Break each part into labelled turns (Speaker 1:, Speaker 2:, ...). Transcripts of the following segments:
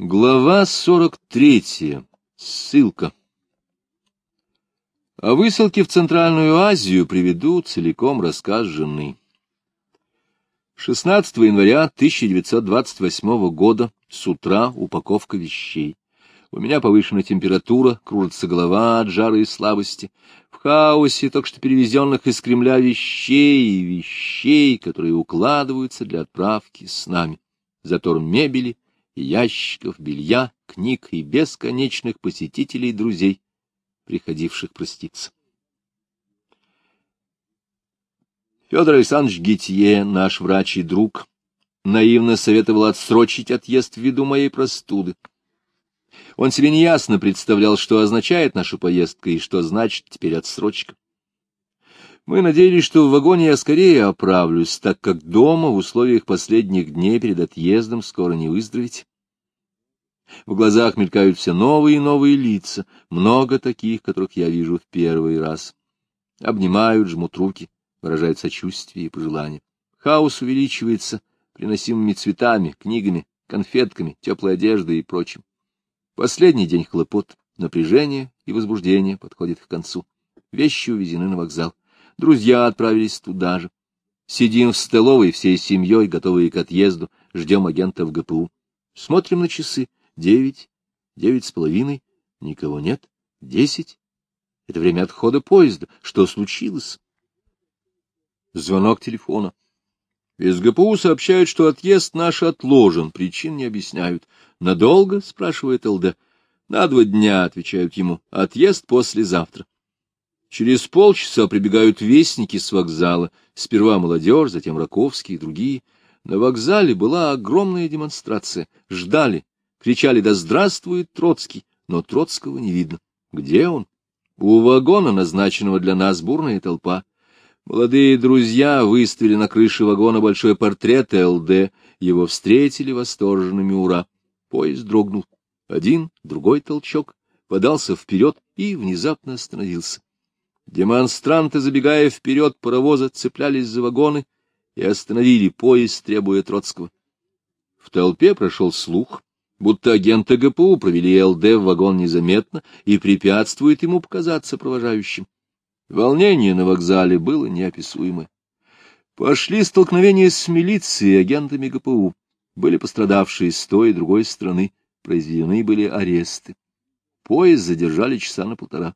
Speaker 1: Глава 43. Ссылка. О высылке в Центральную Азию приведу целиком рассказ жены. 16 января 1928 года с утра упаковка вещей. У меня повышена температура, кружится голова от жары и слабости. В хаосе только что перевезенных из Кремля вещей и вещей, которые укладываются для отправки с нами. Затор мебели — ящиков, белья, книг и бесконечных посетителей и друзей, приходивших проститься. Федор Александрович Гитье, наш врач и друг, наивно советовал отсрочить отъезд ввиду моей простуды. Он себе неясно представлял, что означает наша поездка и что значит теперь отсрочка. Мы надеялись, что в вагоне я скорее оправлюсь, так как дома в условиях последних дней перед отъездом скоро не выздороветь. В глазах мелькают все новые и новые лица, много таких, которых я вижу в первый раз. Обнимают, жмут руки, выражают сочувствие и пожелания. Хаос увеличивается приносимыми цветами, книгами, конфетками, теплой одеждой и прочим. Последний день хлопот, напряжение и возбуждение подходит к концу. Вещи увезены на вокзал. Друзья отправились туда же. Сидим в столовой всей семьей, готовые к отъезду, ждем агента в ГПУ. Смотрим на часы. Девять, девять с половиной. Никого нет. Десять. Это время отхода поезда. Что случилось? Звонок телефона. Из ГПУ сообщают, что отъезд наш отложен, причин не объясняют. Надолго? — спрашивает ЛД. На два дня, — отвечают ему. Отъезд послезавтра. Через полчаса прибегают вестники с вокзала, сперва молодежь, затем Раковский и другие. На вокзале была огромная демонстрация. Ждали, кричали «Да здравствует Троцкий!», но Троцкого не видно. Где он? У вагона, назначенного для нас, бурная толпа. Молодые друзья выставили на крыше вагона большой портрет ЛД, его встретили восторженными ура. Поезд дрогнул. Один, другой толчок, подался вперед и внезапно остановился. Демонстранты, забегая вперед паровоза, цеплялись за вагоны и остановили поезд, требуя Троцкого. В толпе прошел слух, будто агенты ГПУ провели ЛД в вагон незаметно и препятствует ему показаться провожающим. Волнение на вокзале было неописуемое. Пошли столкновения с милицией и агентами ГПУ. Были пострадавшие с той и другой стороны, произведены были аресты. Поезд задержали часа на полтора.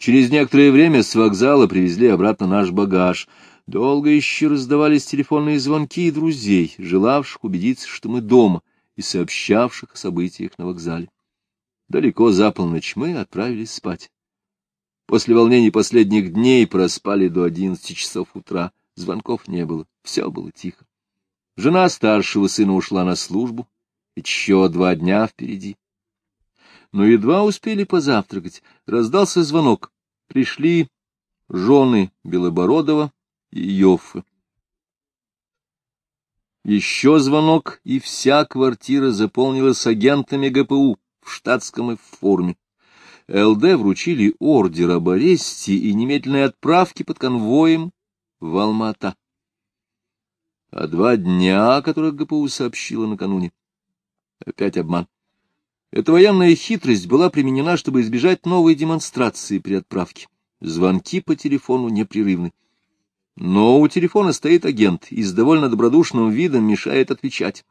Speaker 1: Через некоторое время с вокзала привезли обратно наш багаж. Долго еще раздавались телефонные звонки друзей, желавших убедиться, что мы дома, и сообщавших о событиях на вокзале. Далеко за полночь мы отправились спать. После волнений последних дней проспали до одиннадцати часов утра. Звонков не было, все было тихо. Жена старшего сына ушла на службу, еще два дня впереди но едва успели позавтракать, раздался звонок. Пришли жены Белобородова и Йоффы. Еще звонок, и вся квартира заполнилась агентами ГПУ в штатском и в форме. ЛД вручили ордер об аресте и немедленной отправке под конвоем в Алмата. А два дня, о которых ГПУ сообщила накануне, опять обман. Эта военная хитрость была применена, чтобы избежать новой демонстрации при отправке. Звонки по телефону непрерывны. Но у телефона стоит агент и с довольно добродушным видом мешает отвечать.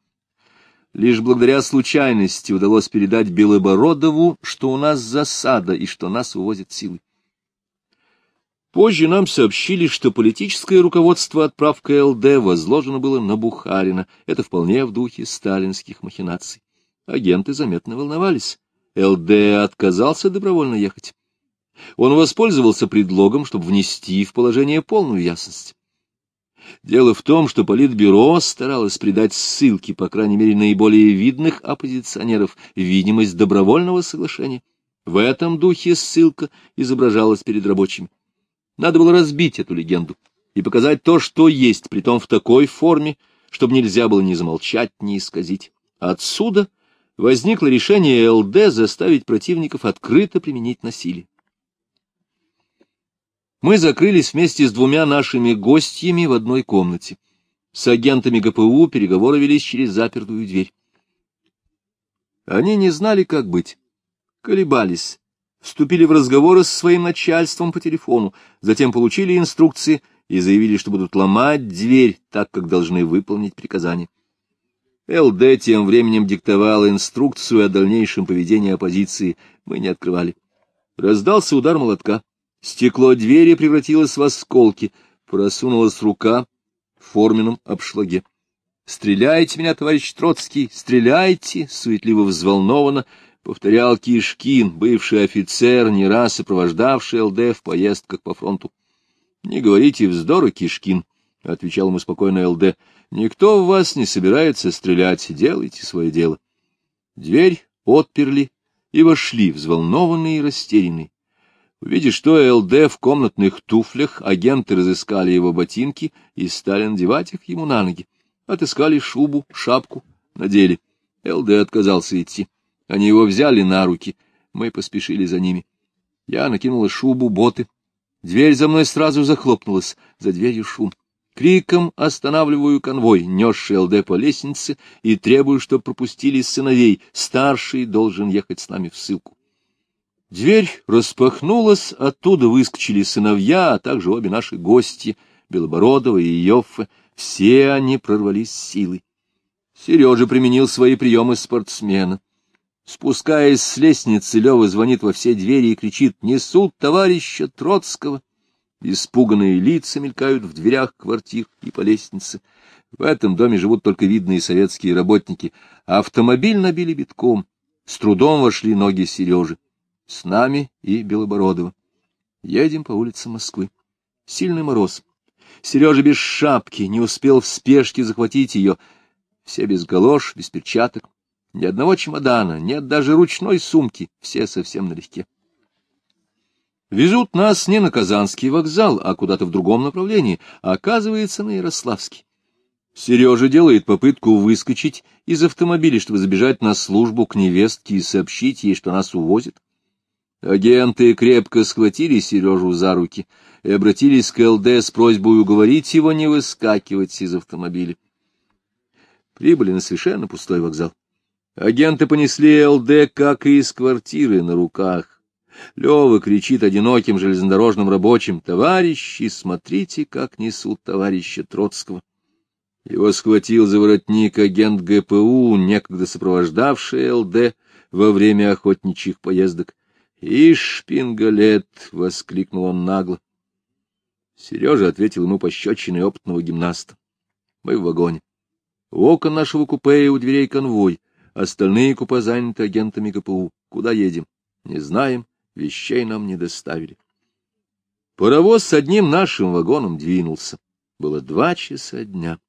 Speaker 1: Лишь благодаря случайности удалось передать Белобородову, что у нас засада и что нас увозят силы. Позже нам сообщили, что политическое руководство отправкой ЛД возложено было на Бухарина. Это вполне в духе сталинских махинаций агенты заметно волновались. ЛД отказался добровольно ехать. Он воспользовался предлогом, чтобы внести в положение полную ясность. Дело в том, что Политбюро старалось придать ссылке, по крайней мере, наиболее видных оппозиционеров, видимость добровольного соглашения. В этом духе ссылка изображалась перед рабочими. Надо было разбить эту легенду и показать то, что есть, притом в такой форме, чтобы нельзя было ни замолчать, ни исказить. Отсюда возникло решение ЛД заставить противников открыто применить насилие. Мы закрылись вместе с двумя нашими гостями в одной комнате. С агентами ГПУ переговоры велись через запертую дверь. Они не знали, как быть, колебались, вступили в разговоры со своим начальством по телефону, затем получили инструкции и заявили, что будут ломать дверь так, как должны выполнить приказание. ЛД тем временем диктовал инструкцию о дальнейшем поведении оппозиции. Мы не открывали. Раздался удар молотка. Стекло двери превратилось в осколки. Просунулась рука в форменном обшлаге. «Стреляйте меня, товарищ Троцкий, стреляйте!» — суетливо взволнованно повторял Кишкин, бывший офицер, не раз сопровождавший ЛД в поездках по фронту. — Не говорите вздора, Кишкин, — отвечал ему спокойно ЛД. — Никто в вас не собирается стрелять, делайте свое дело. Дверь отперли и вошли, взволнованные и растерянные. Увидев, что ЛД в комнатных туфлях, агенты разыскали его ботинки и стали надевать их ему на ноги. Отыскали шубу, шапку, надели. ЛД отказался идти. Они его взяли на руки. Мы поспешили за ними. Я накинула шубу, боты. Дверь за мной сразу захлопнулась. За дверью шум. Криком останавливаю конвой, несший ЛД по лестнице, и требую, чтобы пропустили сыновей. Старший должен ехать с нами в ссылку. Дверь распахнулась, оттуда выскочили сыновья, а также обе наши гости, Белобородова и Йоффе. Все они прорвались силой. Сережа применил свои приемы спортсмена. Спускаясь с лестницы, Лева звонит во все двери и кричит «Несут товарища Троцкого!» Испуганные лица мелькают в дверях квартир и по лестнице. В этом доме живут только видные советские работники. Автомобиль набили битком. С трудом вошли ноги Сережи. С нами и Белобородова. Едем по улицам Москвы. Сильный мороз. Сережа без шапки, не успел в спешке захватить ее. Все без галош, без перчаток. Ни одного чемодана, нет даже ручной сумки, все совсем налегке. Везут нас не на Казанский вокзал, а куда-то в другом направлении, а оказывается на Ярославский. Сережа делает попытку выскочить из автомобиля, чтобы забежать на службу к невестке и сообщить ей, что нас увозят. Агенты крепко схватили Сережу за руки и обратились к ЛД с просьбой уговорить его не выскакивать из автомобиля. Прибыли на совершенно пустой вокзал. Агенты понесли ЛД, как и из квартиры, на руках. Лева кричит одиноким железнодорожным рабочим, «Товарищи, смотрите, как несут товарища Троцкого!» Его схватил за воротник агент ГПУ, некогда сопровождавший ЛД во время охотничьих поездок. «Ишь, пингалет!» — воскликнул он нагло. Сережа ответил ему пощечиной опытного гимнаста. Мы в вагоне. У окон нашего купе и у дверей конвой. Остальные купе заняты агентами КПУ. Куда едем? Не знаем, вещей нам не доставили. Паровоз с одним нашим вагоном двинулся. Было два часа дня.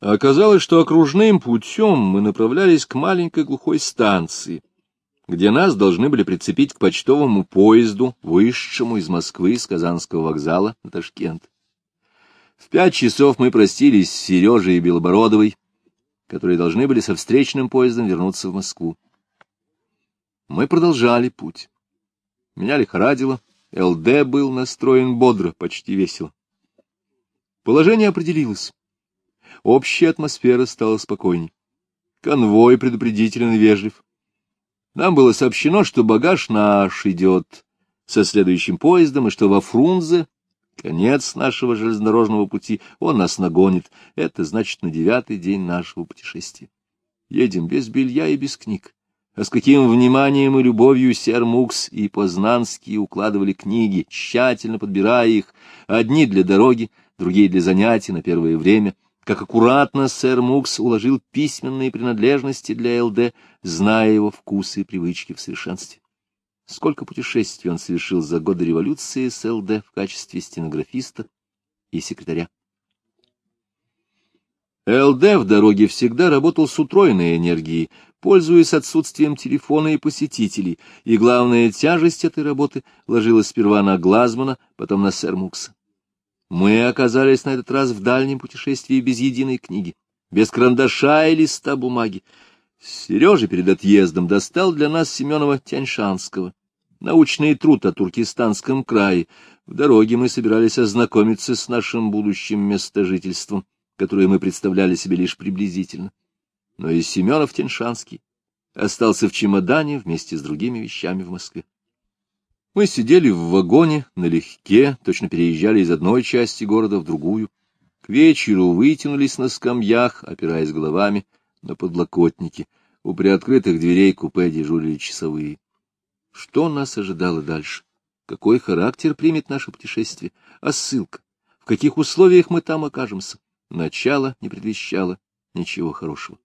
Speaker 1: Оказалось, что окружным путем мы направлялись к маленькой глухой станции, где нас должны были прицепить к почтовому поезду, вышедшему из Москвы с Казанского вокзала на Ташкент. В пять часов мы простились с Сережей и Белобородовой, которые должны были со встречным поездом вернуться в Москву. Мы продолжали путь. Меня лихорадило, ЛД был настроен бодро, почти весело. Положение определилось. Общая атмосфера стала спокойней. Конвой предупредителен и вежлив. Нам было сообщено, что багаж наш идет со следующим поездом, и что во Фрунзе Конец нашего железнодорожного пути, он нас нагонит. Это значит на девятый день нашего путешествия. Едем без белья и без книг. А с каким вниманием и любовью сэр Мукс и Познанский укладывали книги, тщательно подбирая их, одни для дороги, другие для занятий на первое время, как аккуратно сэр Мукс уложил письменные принадлежности для ЛД, зная его вкусы и привычки в совершенстве. Сколько путешествий он совершил за годы революции с ЛД в качестве стенографиста и секретаря. ЛД в дороге всегда работал с утроенной энергией, пользуясь отсутствием телефона и посетителей, и главная тяжесть этой работы ложилась сперва на Глазмана, потом на сэр Мукса. Мы оказались на этот раз в дальнем путешествии без единой книги, без карандаша и листа бумаги. Сережа перед отъездом достал для нас Семенова Тяньшанского научный труд о Туркестанском крае. В дороге мы собирались ознакомиться с нашим будущим местожительством, которое мы представляли себе лишь приблизительно. Но и Семенов Теншанский, остался в чемодане вместе с другими вещами в Москве. Мы сидели в вагоне, налегке, точно переезжали из одной части города в другую. К вечеру вытянулись на скамьях, опираясь головами на подлокотники. У приоткрытых дверей купе дежурили часовые. Что нас ожидало дальше? Какой характер примет наше путешествие? А ссылка? В каких условиях мы там окажемся? Начало не предвещало ничего хорошего.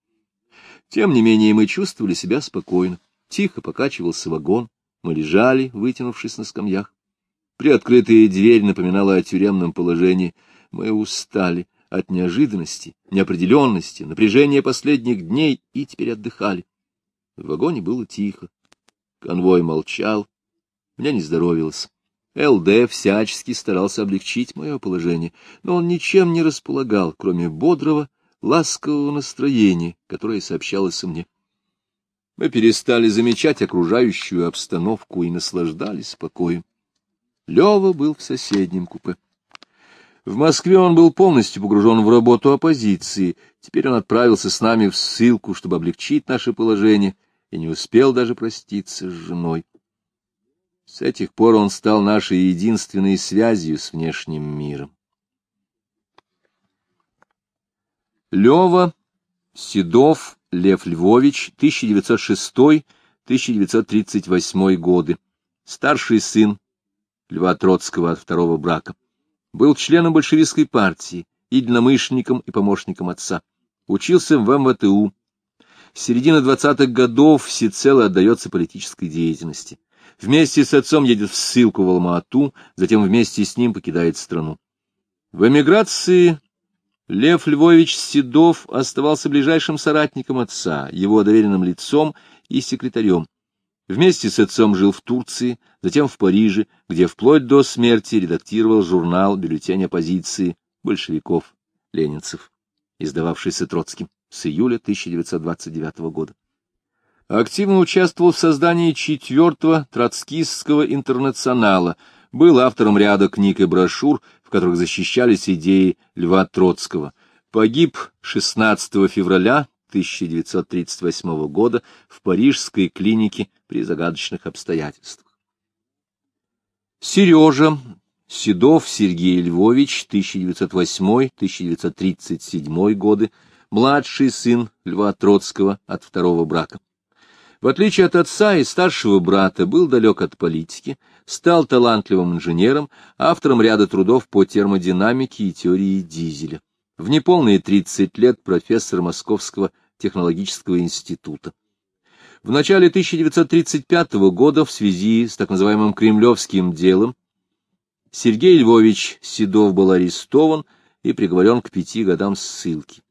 Speaker 1: Тем не менее мы чувствовали себя спокойно. Тихо покачивался вагон, мы лежали, вытянувшись на скамьях. Приоткрытая дверь напоминала о тюремном положении. Мы устали от неожиданности, неопределенности, напряжения последних дней и теперь отдыхали. В вагоне было тихо. Конвой молчал. Мне не здоровилось. ЛД всячески старался облегчить мое положение, но он ничем не располагал, кроме бодрого, ласкового настроения, которое сообщалось мне. Мы перестали замечать окружающую обстановку и наслаждались покоем. Лева был в соседнем купе. В Москве он был полностью погружен в работу оппозиции. Теперь он отправился с нами в ссылку, чтобы облегчить наше положение, и не успел даже проститься с женой. С этих пор он стал нашей единственной связью с внешним миром. Лева, Седов, Лев Львович, 1906-1938 годы, старший сын Льва Троцкого от второго брака. Был членом большевистской партии, единомышленником и помощником отца. Учился в МВТУ. С середины 20-х годов всецело отдается политической деятельности. Вместе с отцом едет в ссылку в Алма-Ату, затем вместе с ним покидает страну. В эмиграции Лев Львович Седов оставался ближайшим соратником отца, его доверенным лицом и секретарем. Вместе с отцом жил в Турции, затем в Париже, где вплоть до смерти редактировал журнал «Бюллетень оппозиции» большевиков, ленинцев, издававшийся Троцким с июля 1929 года. Активно участвовал в создании четвертого троцкистского интернационала, был автором ряда книг и брошюр, которых защищались идеи Льва Троцкого, погиб 16 февраля 1938 года в парижской клинике при загадочных обстоятельствах. Сережа Седов Сергей Львович, 1908-1937 годы, младший сын Льва Троцкого от второго брака. В отличие от отца и старшего брата, был далек от политики, стал талантливым инженером, автором ряда трудов по термодинамике и теории дизеля. В неполные 30 лет профессор Московского технологического института. В начале 1935 года в связи с так называемым кремлевским делом Сергей Львович Седов был арестован и приговорен к пяти годам ссылки.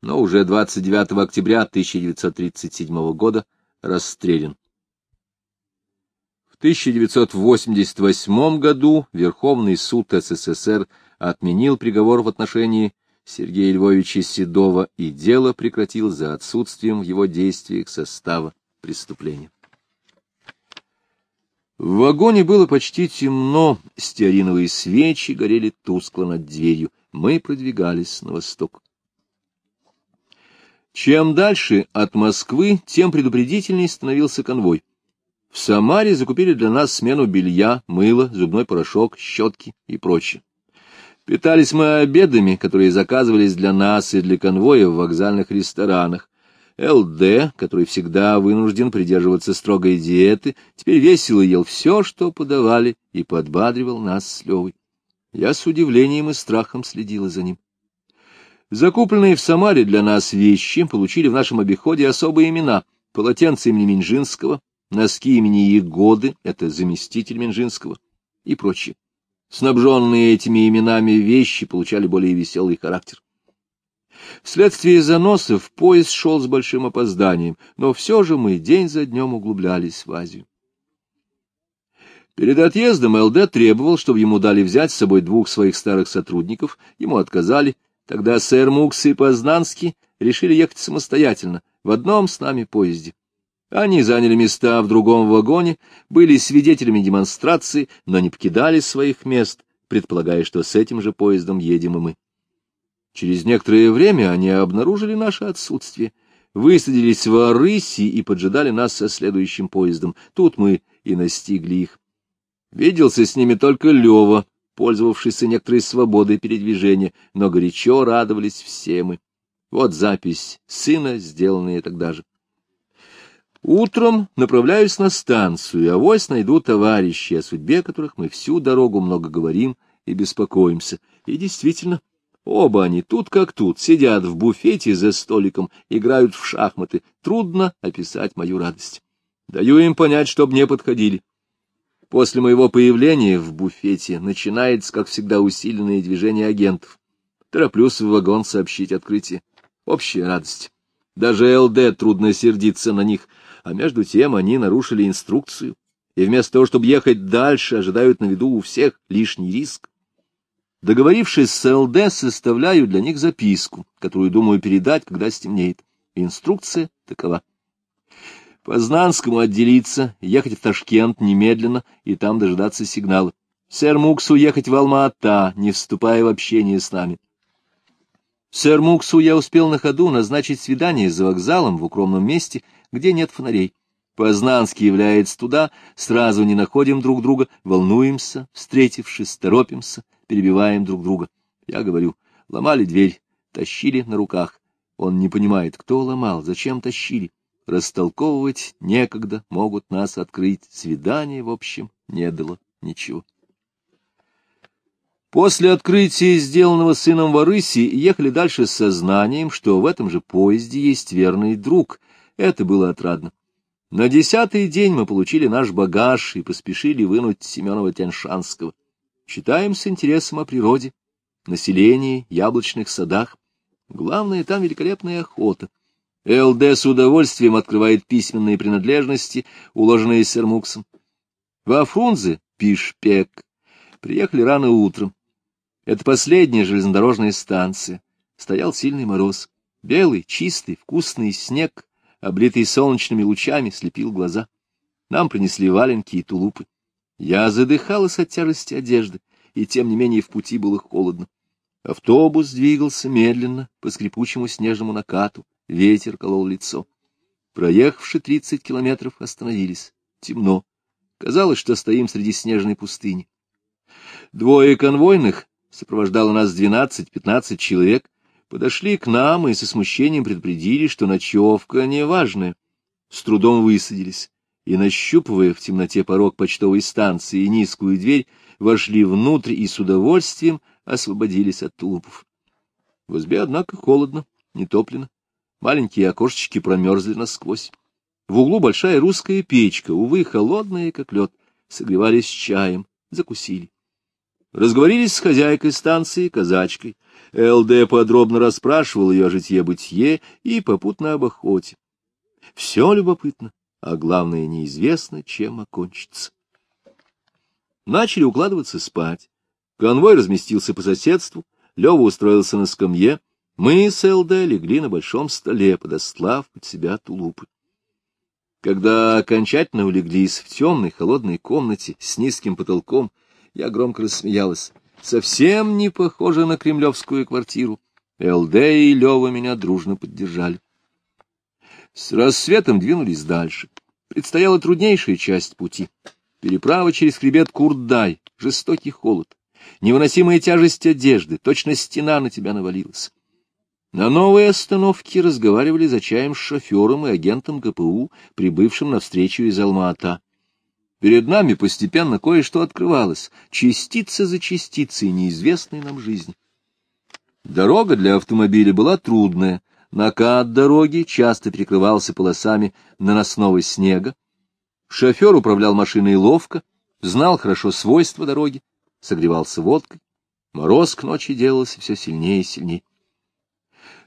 Speaker 1: Но уже 29 октября 1937 года расстрелян. В 1988 году Верховный суд СССР отменил приговор в отношении Сергея Львовича Седова и дело прекратил за отсутствием в его действиях состава преступления. В вагоне было почти темно, стеариновые свечи горели тускло над дверью. Мы продвигались на восток. Чем дальше от Москвы, тем предупредительней становился конвой. В Самаре закупили для нас смену белья, мыло, зубной порошок, щетки и прочее. Питались мы обедами, которые заказывались для нас и для конвоя в вокзальных ресторанах. ЛД, который всегда вынужден придерживаться строгой диеты, теперь весело ел все, что подавали, и подбадривал нас с Левой. Я с удивлением и страхом следила за ним. Закупленные в Самаре для нас вещи получили в нашем обиходе особые имена. Полотенце имени Минжинского, носки имени Егоды, это заместитель Минжинского, и прочее. Снабженные этими именами вещи получали более веселый характер. Вследствие заносов поезд шел с большим опозданием, но все же мы день за днем углублялись в Азию. Перед отъездом ЛД требовал, чтобы ему дали взять с собой двух своих старых сотрудников, ему отказали, Тогда сэр Мукс и Познанский решили ехать самостоятельно, в одном с нами поезде. Они заняли места в другом вагоне, были свидетелями демонстрации, но не покидали своих мест, предполагая, что с этим же поездом едем и мы. Через некоторое время они обнаружили наше отсутствие. высадились в Арыси и поджидали нас со следующим поездом. Тут мы и настигли их. Виделся с ними только Лева, пользовавшийся некоторой свободой передвижения, но горячо радовались все мы. Вот запись сына, сделанная тогда же. Утром направляюсь на станцию, а вось найду товарищи, о судьбе которых мы всю дорогу много говорим и беспокоимся. И действительно, оба они тут как тут, сидят в буфете за столиком, играют в шахматы. Трудно описать мою радость. Даю им понять, чтоб не подходили. После моего появления в буфете начинается, как всегда, усиленное движение агентов. Тороплюсь в вагон сообщить открытие. Общая радость. Даже ЛД трудно сердиться на них, а между тем они нарушили инструкцию, и вместо того, чтобы ехать дальше, ожидают на виду у всех лишний риск. Договорившись с ЛД, составляю для них записку, которую думаю передать, когда стемнеет. Инструкция такова. Познанскому отделиться, ехать в Ташкент немедленно и там дожидаться сигнала. Сэр Муксу ехать в Алма-Ата, не вступая в общение с нами. Сэр Муксу я успел на ходу назначить свидание за вокзалом в укромном месте, где нет фонарей. Познанский является туда, сразу не находим друг друга, волнуемся, встретившись, торопимся, перебиваем друг друга. Я говорю, ломали дверь, тащили на руках. Он не понимает, кто ломал, зачем тащили. Растолковывать некогда, могут нас открыть. Свидание, в общем, не дало ничего. После открытия, сделанного сыном в Арыси, ехали дальше с сознанием, что в этом же поезде есть верный друг. Это было отрадно. На десятый день мы получили наш багаж и поспешили вынуть Семенова Тяньшанского. Читаем с интересом о природе, населении, яблочных садах. Главное, там великолепная охота. ЛД с удовольствием открывает письменные принадлежности, уложенные Сермуксом. Во Фрунзе, Пишпек, приехали рано утром. Это последняя железнодорожная станция. Стоял сильный мороз. Белый, чистый, вкусный снег, облитый солнечными лучами, слепил глаза. Нам принесли валенки и тулупы. Я задыхалась от тяжести одежды, и тем не менее в пути было холодно. Автобус двигался медленно по скрипучему снежному накату, ветер колол лицо. Проехавши тридцать километров, остановились. Темно. Казалось, что стоим среди снежной пустыни. Двое конвойных, сопровождало нас двенадцать-пятнадцать человек, подошли к нам и со смущением предупредили, что ночевка неважная. С трудом высадились и, нащупывая в темноте порог почтовой станции и низкую дверь, вошли внутрь и с удовольствием освободились от тулупов. В избе, однако, холодно, не топлено. Маленькие окошечки промерзли насквозь. В углу большая русская печка, увы, холодная, как лед. Согревались чаем, закусили. Разговорились с хозяйкой станции, казачкой. ЛД подробно расспрашивал ее о житье-бытие и попутно об охоте. Все любопытно а главное, неизвестно, чем окончится. Начали укладываться спать. Конвой разместился по соседству, Лева устроился на скамье, мы с ЛД легли на большом столе, подослав под себя тулупы. Когда окончательно улеглись в темной холодной комнате с низким потолком, я громко рассмеялась. Совсем не похоже на кремлевскую квартиру. ЛД и Лева меня дружно поддержали. С рассветом двинулись дальше. Предстояла труднейшая часть пути. Переправа через хребет Курдай, жестокий холод, невыносимая тяжесть одежды, точно стена на тебя навалилась. На новой остановке разговаривали за чаем с шофером и агентом ГПУ, прибывшим навстречу из Алма-Ата. Перед нами постепенно кое-что открывалось, частица за частицей неизвестной нам жизни. Дорога для автомобиля была трудная, Накат дороги часто перекрывался полосами наносного снега. Шофер управлял машиной ловко, знал хорошо свойства дороги, согревался водкой. Мороз к ночи делался все сильнее и сильнее.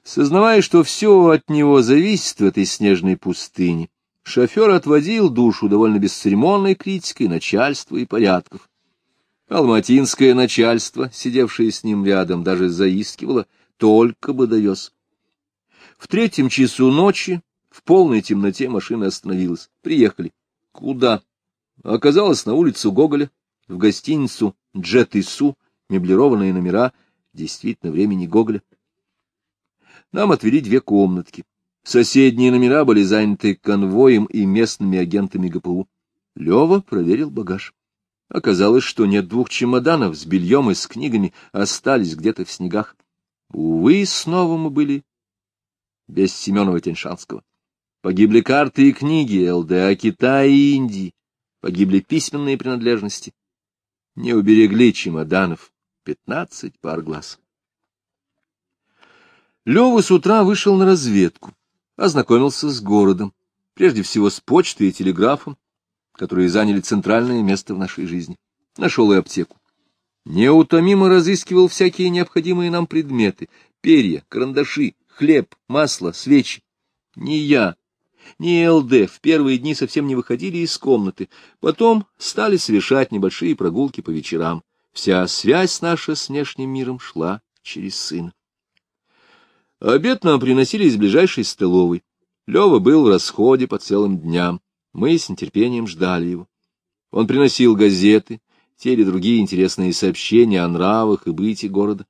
Speaker 1: Сознавая, что все от него зависит в этой снежной пустыне, шофер отводил душу довольно бесцеремонной критикой начальства и порядков. Алматинское начальство, сидевшее с ним рядом, даже заискивало, только бы довез. В третьем часу ночи в полной темноте машина остановилась. Приехали. Куда? Оказалось, на улицу Гоголя, в гостиницу «Джет и Су», меблированные номера, действительно, времени Гоголя. Нам отвели две комнатки. Соседние номера были заняты конвоем и местными агентами ГПУ. Лева проверил багаж. Оказалось, что нет двух чемоданов с бельем и с книгами, остались где-то в снегах. Увы, снова мы были без Семенова-Теньшанского. Погибли карты и книги ЛДА Китая и Индии, погибли письменные принадлежности. Не уберегли чемоданов пятнадцать пар глаз. Лёва с утра вышел на разведку, ознакомился с городом, прежде всего с почтой и телеграфом, которые заняли центральное место в нашей жизни. Нашел и аптеку. Неутомимо разыскивал всякие необходимые нам предметы — перья, карандаши, хлеб, масло, свечи. Ни я, ни ЛД в первые дни совсем не выходили из комнаты, потом стали совершать небольшие прогулки по вечерам. Вся связь наша с внешним миром шла через сына. Обед нам приносили из ближайшей столовой. Лева был в расходе по целым дням. Мы с нетерпением ждали его. Он приносил газеты, те или другие интересные сообщения о нравах и быте города.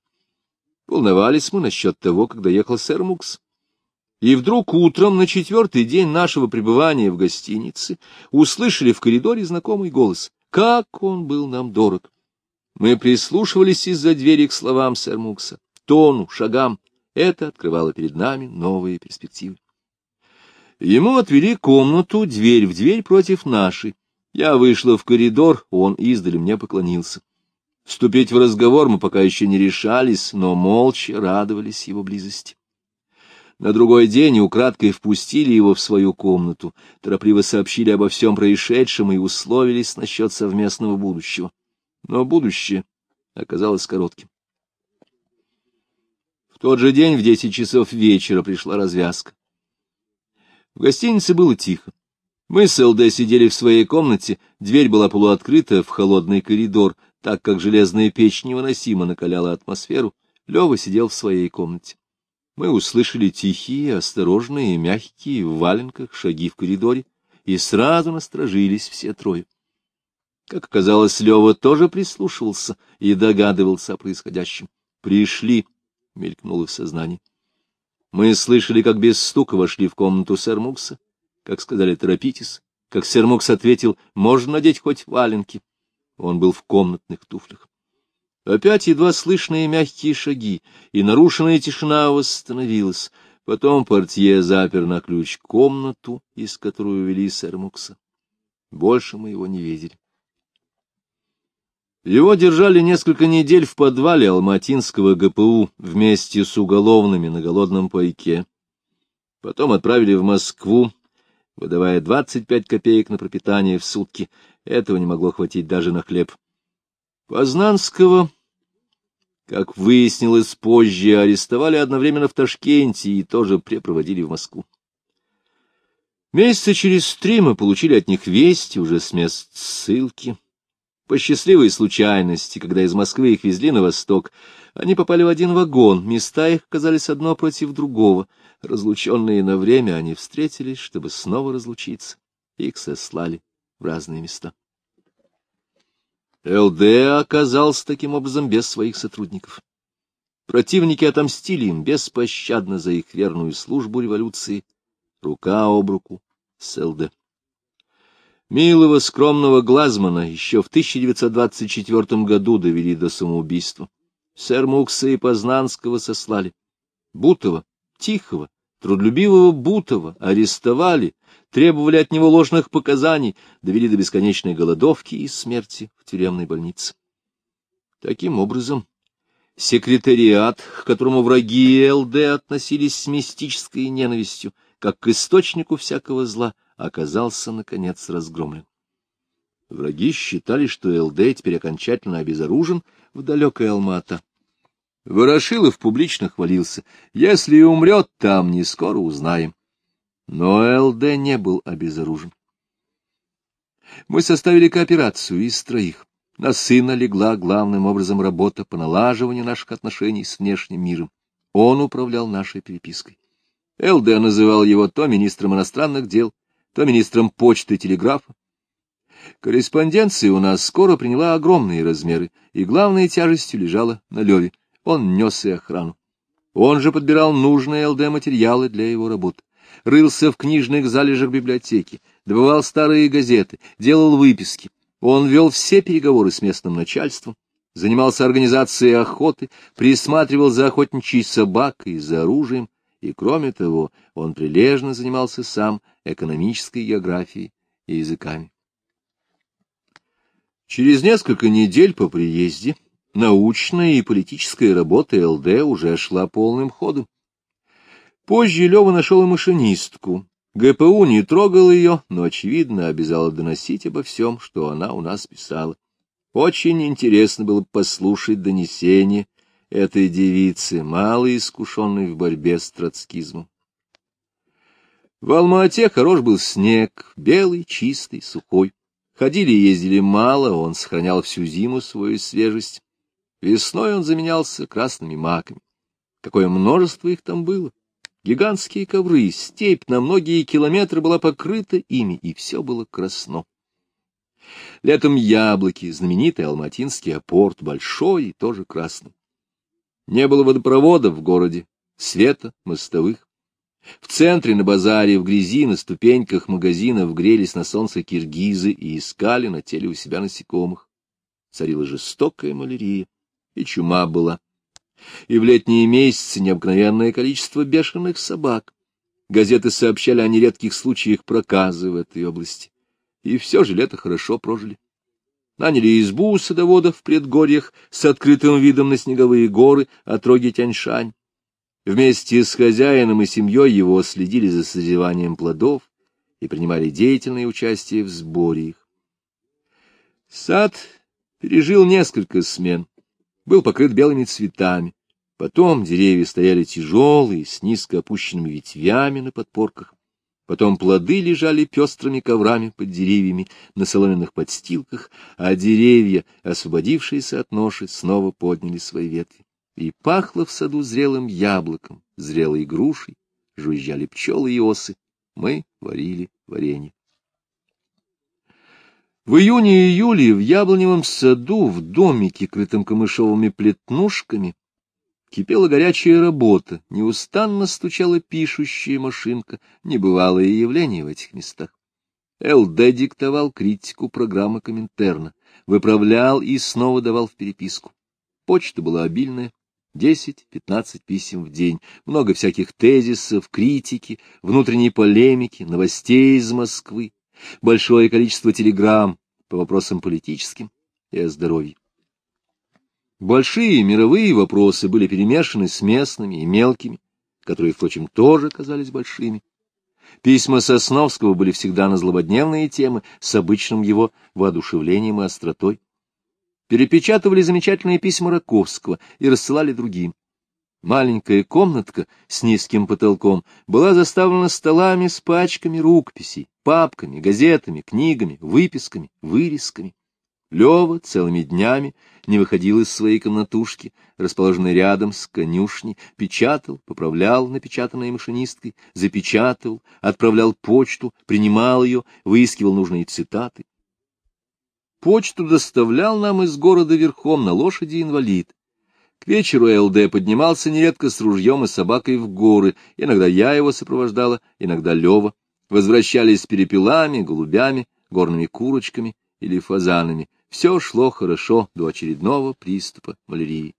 Speaker 1: Волновались мы насчет того, когда ехал сэр Мукс. И вдруг утром, на четвертый день нашего пребывания в гостинице, услышали в коридоре знакомый голос. Как он был нам дорог! Мы прислушивались из-за двери к словам сэр Мукса, тону, шагам. Это открывало перед нами новые перспективы. Ему отвели комнату, дверь в дверь против нашей. Я вышла в коридор, он издали мне поклонился. Вступить в разговор мы пока еще не решались, но молча радовались его близости. На другой день украдкой впустили его в свою комнату, торопливо сообщили обо всем происшедшем и условились насчет совместного будущего. Но будущее оказалось коротким. Тот же день в десять часов вечера пришла развязка. В гостинице было тихо. Мы с ЛД сидели в своей комнате, дверь была полуоткрыта в холодный коридор, так как железная печь невыносимо накаляла атмосферу. Лева сидел в своей комнате. Мы услышали тихие, осторожные, мягкие, в валенках шаги в коридоре, и сразу насторожились все трое. Как оказалось, Лева тоже прислушивался и догадывался о происходящем. «Пришли», — мелькнуло в сознании. Мы слышали, как без стука вошли в комнату сэр Мукса, как сказали «торопитесь», как сэр Мукс ответил «можно надеть хоть валенки». Он был в комнатных туфлях. Опять едва слышные мягкие шаги, и нарушенная тишина восстановилась. Потом портье запер на ключ комнату, из которой увели сэр Мукса. Больше мы его не видели. Его держали несколько недель в подвале Алматинского ГПУ вместе с уголовными на голодном пайке. Потом отправили в Москву, выдавая 25 копеек на пропитание в сутки. Этого не могло хватить даже на хлеб. Познанского, как выяснилось позже, арестовали одновременно в Ташкенте и тоже препроводили в Москву. Месяца через три мы получили от них вести уже с мест ссылки. По счастливой случайности, когда из Москвы их везли на восток, они попали в один вагон, места их оказались одно против другого. Разлученные на время, они встретились, чтобы снова разлучиться. Их сослали в разные места. ЛД оказался таким образом без своих сотрудников. Противники отомстили им беспощадно за их верную службу революции, рука об руку с ЛД. Милого скромного Глазмана еще в 1924 году довели до самоубийства. Сэр Мукса и Познанского сослали. Бутова, тихого, трудолюбивого Бутова арестовали, требовали от него ложных показаний, довели до бесконечной голодовки и смерти в тюремной больнице. Таким образом, секретариат, к которому враги ЛД относились с мистической ненавистью, как к источнику всякого зла, оказался, наконец, разгромлен. Враги считали, что ЛД теперь окончательно обезоружен в далекой Алмата. Ворошилов публично хвалился. Если и умрет там, не скоро узнаем. Но ЛД не был обезоружен. Мы составили кооперацию из троих. На сына легла главным образом работа по налаживанию наших отношений с внешним миром. Он управлял нашей перепиской. ЛД называл его то министром иностранных дел, то министром почты и телеграфа. Корреспонденция у нас скоро приняла огромные размеры, и главной тяжестью лежала на Леве. Он нес и охрану. Он же подбирал нужные ЛД-материалы для его работы. рылся в книжных залежах библиотеки, добывал старые газеты, делал выписки. Он вел все переговоры с местным начальством, занимался организацией охоты, присматривал за охотничьей собакой за оружием, и, кроме того, он прилежно занимался сам экономической географией и языками. Через несколько недель по приезде научная и политическая работа ЛД уже шла полным ходом. Позже Лева нашел и машинистку. ГПУ не трогал ее, но, очевидно, обязала доносить обо всем, что она у нас писала. Очень интересно было послушать донесение этой девицы, мало искушенной в борьбе с троцкизмом. В Алма-Ате хорош был снег, белый, чистый, сухой. Ходили и ездили мало, он сохранял всю зиму свою свежесть. Весной он заменялся красными маками. Какое множество их там было! Гигантские ковры, степь на многие километры была покрыта ими, и все было красно. Летом яблоки, знаменитый алматинский апорт, большой и тоже красный. Не было водопровода в городе, света, мостовых. В центре, на базаре, в грязи, на ступеньках магазинов грелись на солнце киргизы и искали на теле у себя насекомых. Царила жестокая малярия, и чума была. И в летние месяцы необыкновенное количество бешеных собак. Газеты сообщали о нередких случаях проказы в этой области. И все же лето хорошо прожили. Наняли избу у садовода в предгорьях с открытым видом на снеговые горы, отроги Тяньшань. Вместе с хозяином и семьей его следили за созреванием плодов и принимали деятельное участие в сборе их. Сад пережил несколько смен, был покрыт белыми цветами. Потом деревья стояли тяжелые, с низко опущенными ветвями на подпорках. Потом плоды лежали пестрыми коврами под деревьями на соломенных подстилках, а деревья, освободившиеся от ноши, снова подняли свои ветви и пахло в саду зрелым яблоком, зрелой грушей, жужжали пчелы и осы, мы варили варенье. В июне-июле в яблоневом саду, в домике, крытом камышовыми плетнушками, кипела горячая работа, неустанно стучала пишущая машинка, небывалое явление в этих местах. ЛД диктовал критику программы Коминтерна, выправлял и снова давал в переписку. Почта была обильная, Десять-пятнадцать писем в день, много всяких тезисов, критики, внутренней полемики, новостей из Москвы, большое количество телеграмм по вопросам политическим и о здоровье. Большие мировые вопросы были перемешаны с местными и мелкими, которые, впрочем, тоже казались большими. Письма Сосновского были всегда на злободневные темы с обычным его воодушевлением и остротой перепечатывали замечательные письма Раковского и рассылали другим. Маленькая комнатка с низким потолком была заставлена столами с пачками рукописей, папками, газетами, книгами, выписками, вырезками. Лева целыми днями не выходил из своей комнатушки, расположенной рядом с конюшней, печатал, поправлял напечатанной машинисткой, запечатывал, отправлял почту, принимал ее, выискивал нужные цитаты. Почту доставлял нам из города верхом на лошади инвалид. К вечеру ЛД поднимался нередко с ружьем и собакой в горы, иногда я его сопровождала, иногда Лева. Возвращались с перепелами, голубями, горными курочками или фазанами. Все шло хорошо до очередного приступа малярии.